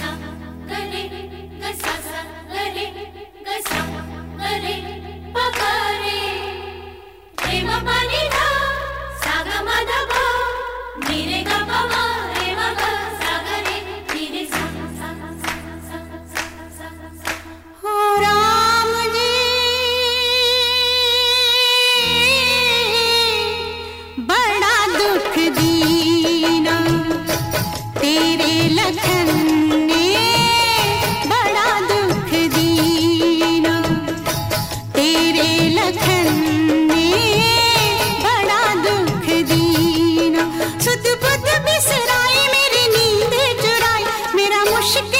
sa, ga, re, ga, sa, sa. Hoşçakalın.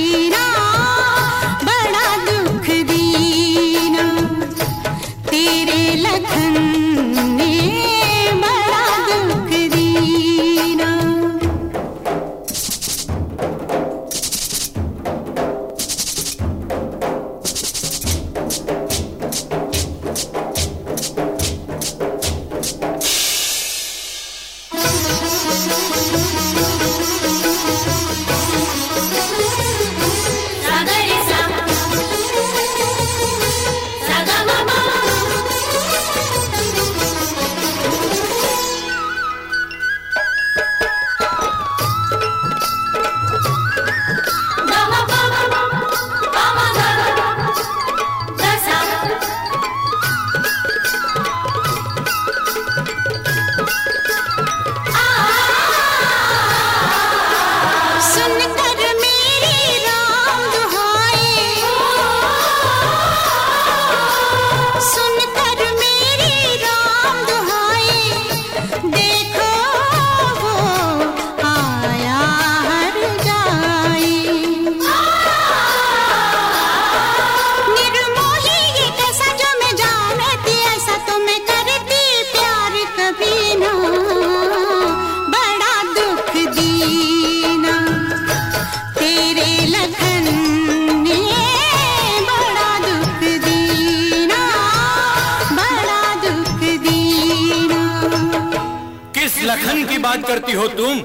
Lakhan की बात करती हो तुम?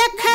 लखन